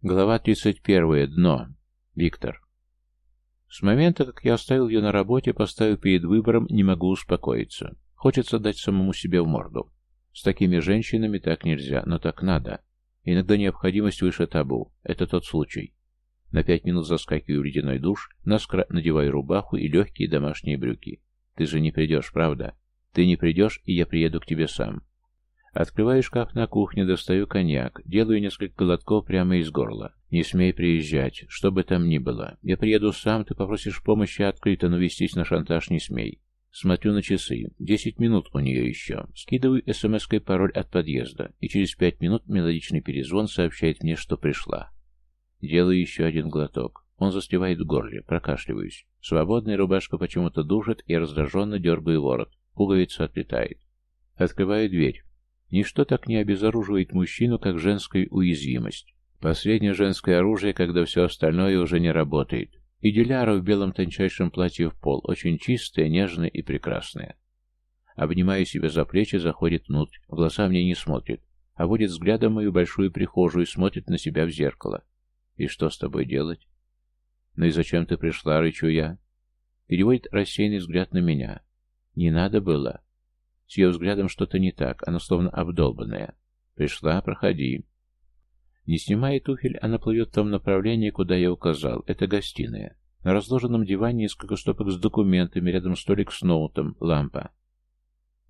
Глава 31. Дно. Виктор. С момента, как я оставил ее на работе, поставив перед выбором, не могу успокоиться. Хочется дать самому себе в морду. С такими женщинами так нельзя, но так надо. Иногда необходимость выше табу. Это тот случай. На пять минут заскакиваю в ледяной душ, наскоро надеваю рубаху и легкие домашние брюки. Ты же не придешь, правда? Ты не придешь, и я приеду к тебе сам. Открываю шкаф на кухне, достаю коньяк, делаю несколько глотков прямо из горла. Не смей приезжать, что бы там ни было. Я приеду сам, ты попросишь помощи открыто, но вестись на шантаж не смей. Смотрю на часы. Десять минут у нее еще. Скидываю смс-кой пароль от подъезда, и через пять минут мелодичный перезвон сообщает мне, что пришла. Делаю еще один глоток. Он застывает в горле, прокашливаюсь. Свободная рубашка почему-то душит, и раздраженно дергаю ворот. Пуговица отлетает. Открываю дверь. Ничто так не обезоруживает мужчину, как женская уязвимость. Последнее женское оружие, когда все остальное уже не работает. И Диляра в белом тончайшем платье в пол, очень чистая, нежная и прекрасная. Обнимая себя за плечи, заходит внутрь, в глаза мне не смотрит, а водит взглядом мою большую прихожую и смотрит на себя в зеркало. «И что с тобой делать?» «Ну и зачем ты пришла?» — рычу я. Переводит рассеянный взгляд на меня. «Не надо было. С ее взглядом что-то не так, она словно обдолбанная. «Пришла, проходи». Не снимая туфель, она плывет в том направлении, куда я указал. Это гостиная. На разложенном диване несколько стопок с документами, рядом столик с ноутом, лампа.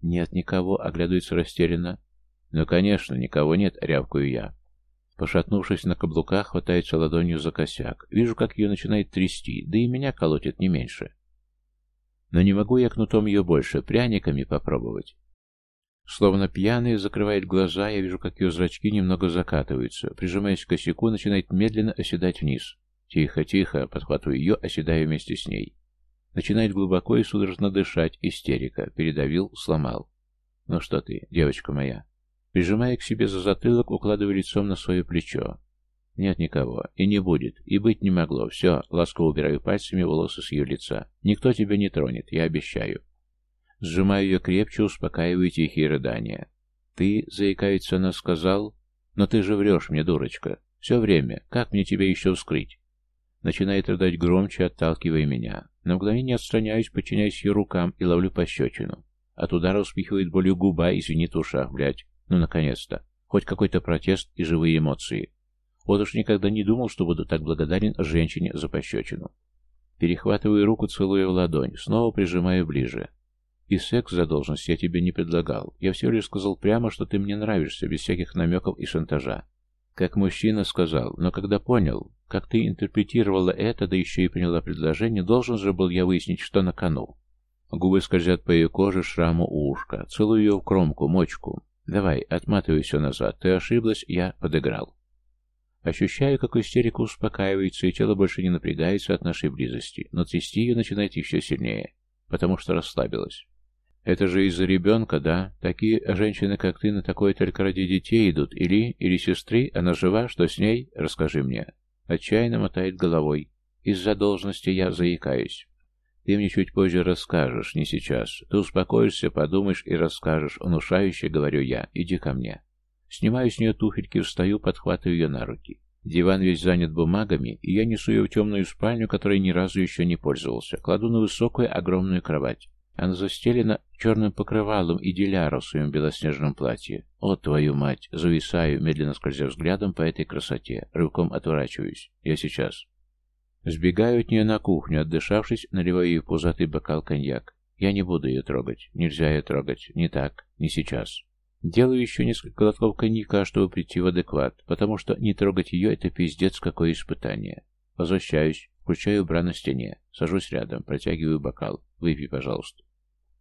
«Нет никого», — оглядывается растерянно. «Ну, конечно, никого нет», — рявкаю я. Пошатнувшись на каблуках, хватается ладонью за косяк. Вижу, как ее начинает трясти, да и меня колотит не меньше. Но не могу я кнутом ее больше, пряниками попробовать. Словно пьяный закрывает глаза, я вижу, как ее зрачки немного закатываются. Прижимаясь к косяку, начинает медленно оседать вниз. Тихо, тихо, подхватываю ее, оседая вместе с ней. Начинает глубоко и судорожно дышать, истерика. Передавил, сломал. Ну что ты, девочка моя? Прижимая к себе за затылок, укладываю лицом на свое плечо. Нет никого. И не будет. И быть не могло. Все, ласково убираю пальцами волосы с ее лица. Никто тебя не тронет, я обещаю. Сжимаю ее крепче, успокаиваю тихие рыдания. Ты, заикается она, сказал, но ты же врешь мне, дурочка. Все время. Как мне тебя еще вскрыть? Начинает рыдать громче, отталкивая меня. На мгновение отстраняюсь, подчиняюсь ее рукам и ловлю пощечину. От удара вспихивает болью губа и звенит в ушах, блядь. Ну, наконец-то. Хоть какой-то протест и живые эмоции. Вот уж никогда не думал, что буду так благодарен женщине за пощечину. Перехватываю руку, целуя в ладонь, снова прижимаю ближе. И секс за должность я тебе не предлагал. Я все лишь сказал прямо, что ты мне нравишься, без всяких намеков и шантажа. Как мужчина сказал, но когда понял, как ты интерпретировала это, да еще и приняла предложение, должен же был я выяснить, что на кону. Губы скользят по ее коже, шраму у ушка. Целую ее в кромку, мочку. Давай, отматывай все назад. Ты ошиблась, я подыграл. Ощущаю, как истерика успокаивается, и тело больше не напрягается от нашей близости, но трясти ее начинает еще сильнее, потому что расслабилась. Это же из-за ребенка, да? Такие женщины, как ты, на такое только ради детей идут. Или, или сестры, она жива, что с ней? Расскажи мне. Отчаянно мотает головой. Из-за должности я заикаюсь. Ты мне чуть позже расскажешь, не сейчас. Ты успокоишься, подумаешь и расскажешь. Внушающе, говорю я. Иди ко мне. Снимаю с нее туфельки, встаю, подхватываю ее на руки. Диван весь занят бумагами, и я несу ее в темную спальню, которой ни разу еще не пользовался. Кладу на высокую огромную кровать. Она застелена черным покрывалом и диляра в своем белоснежном платье. О, твою мать! Зависаю, медленно скользя взглядом по этой красоте. Рывком отворачиваюсь. Я сейчас. Сбегаю от нее на кухню, отдышавшись, наливаю ей в пузатый бокал коньяк. Я не буду ее трогать. Нельзя ее трогать. Не так. Не сейчас. Делаю еще несколько глотков коньяка, чтобы прийти в адекват, потому что не трогать ее — это пиздец какое испытание. Возвращаюсь, включаю бра на стене, сажусь рядом, протягиваю бокал. Выпей, пожалуйста.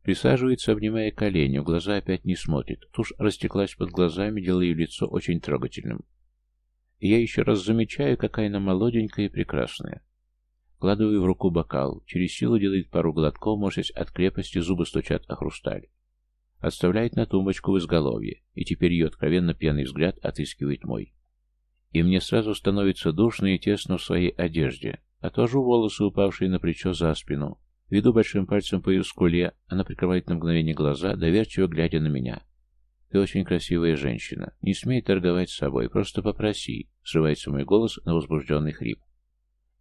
Присаживается, обнимая колени, в глаза опять не смотрит. Тушь растеклась под глазами, делая ее лицо очень трогательным. Я еще раз замечаю, какая она молоденькая и прекрасная. Кладываю в руку бокал, через силу делает пару глотков, морщась от крепости, зубы стучат о хрусталь. Отставляет на тумбочку в изголовье, и теперь ее откровенно пьяный взгляд отыскивает мой. И мне сразу становится душно и тесно в своей одежде. Отвожу волосы, упавшие на плечо за спину. Веду большим пальцем по ее скуле, она прикрывает на мгновение глаза, доверчиво глядя на меня. Ты очень красивая женщина. Не смей торговать с собой, просто попроси. Срывается мой голос на возбужденный хрип.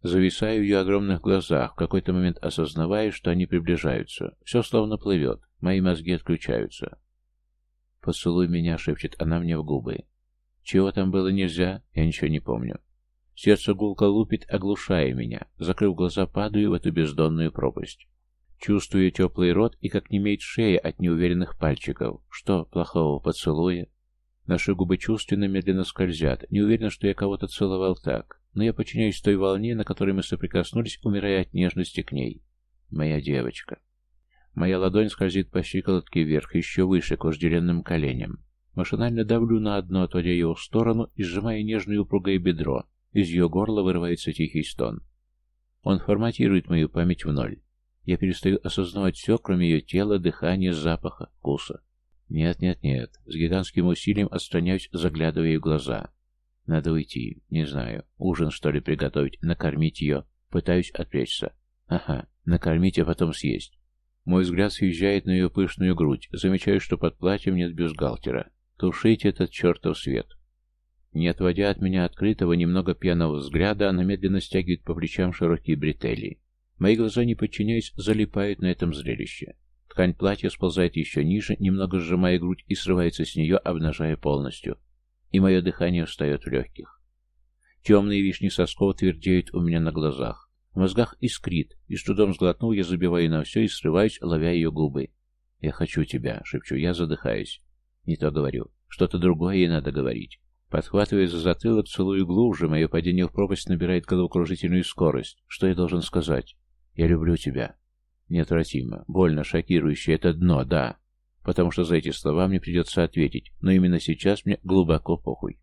Зависаю в ее огромных глазах, в какой-то момент осознавая, что они приближаются. Все словно плывет, мои мозги отключаются. «Поцелуй меня», — шепчет она мне в губы. Чего там было нельзя, я ничего не помню. Сердце гулко лупит, оглушая меня. Закрыв глаза, падаю в эту бездонную пропасть. Чувствую теплый рот и как немеет шея от неуверенных пальчиков. Что плохого поцелуя? Наши губы чувственно медленно скользят. Не уверен, что я кого-то целовал так. Но я подчиняюсь той волне, на которой мы соприкоснулись, умирая от нежности к ней. Моя девочка. Моя ладонь скользит по щиколотке вверх, еще выше, к вожделенным коленям. Машинально давлю на одно, отводя его в сторону и сжимая нежное упругое бедро. Из ее горла вырывается тихий стон. Он форматирует мою память в ноль. Я перестаю осознавать все, кроме ее тела, дыхания, запаха, вкуса. Нет, нет, нет. С гигантским усилием отстраняюсь, заглядывая в глаза. Надо уйти. Не знаю. Ужин, что ли, приготовить, накормить ее. Пытаюсь отвлечься. Ага, накормить, а потом съесть. Мой взгляд съезжает на ее пышную грудь. Замечаю, что под платьем нет бюстгальтера. Тушить этот чертов свет. Не отводя от меня открытого, немного пьяного взгляда, она медленно стягивает по плечам широкие бретели. Мои глаза, не подчиняясь, залипают на этом зрелище. Ткань платья сползает еще ниже, немного сжимая грудь и срывается с нее, обнажая полностью. И мое дыхание встает в легких. Темные вишни сосков твердеют у меня на глазах. В мозгах искрит, и с трудом сглотнув, я забиваю на все и срываюсь, ловя ее губы. «Я хочу тебя», — шепчу я, задыхаясь. Не то говорю. Что-то другое ей надо говорить. Подхватывая за затылок, целую глубже, мое падение в пропасть набирает головокружительную скорость. Что я должен сказать? Я люблю тебя. Неотвратимо, больно, шокирующе. Это дно, да. Потому что за эти слова мне придется ответить. Но именно сейчас мне глубоко похуй.